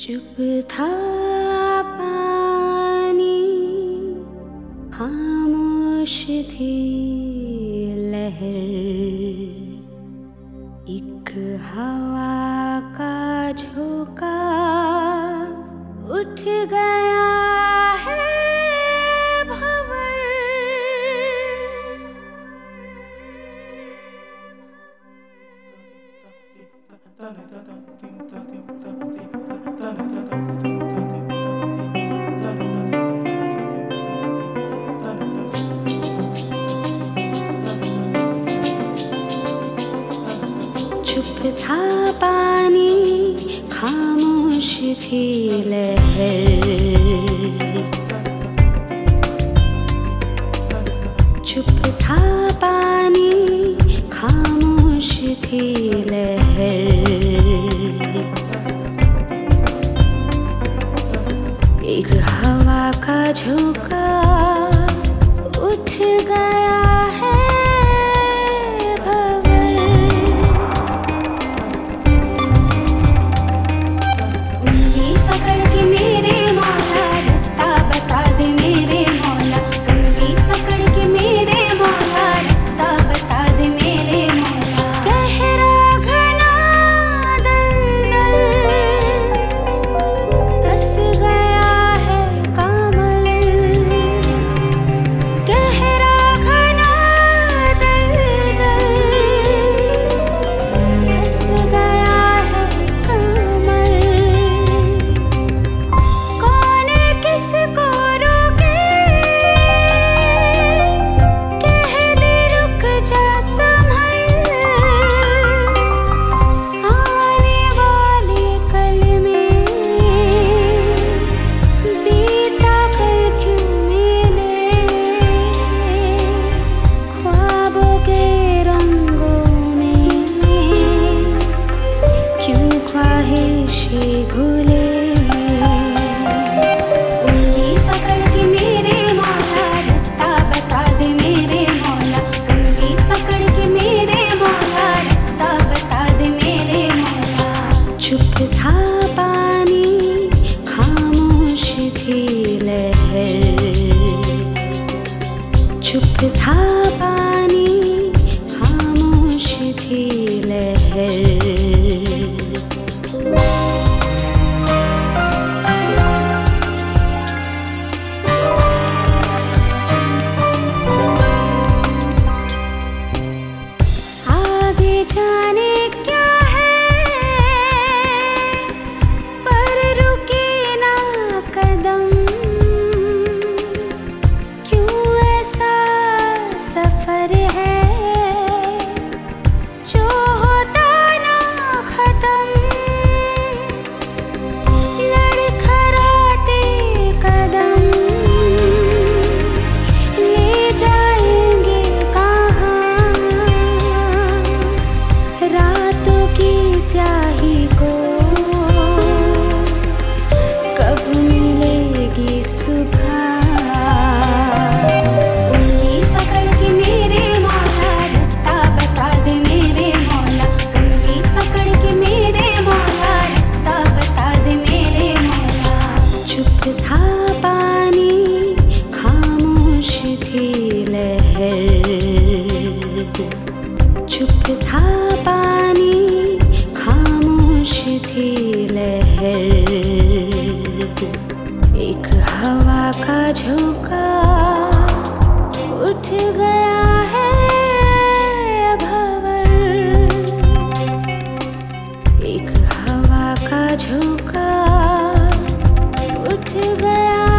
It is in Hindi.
चुप था पानी खामोश थी लहर। एक हवा का झोंका उठ गया है भवर। चुप था पानी, खामोश थी लहर। चुप था पानी, खामोश थी लहर। एक हवा का झोंका उठ गया। the time घर चुप था पानी, खामोश थी लहर। एक हवा का झोंका उठ गया है भवर एक हवा का झोंका उठ गया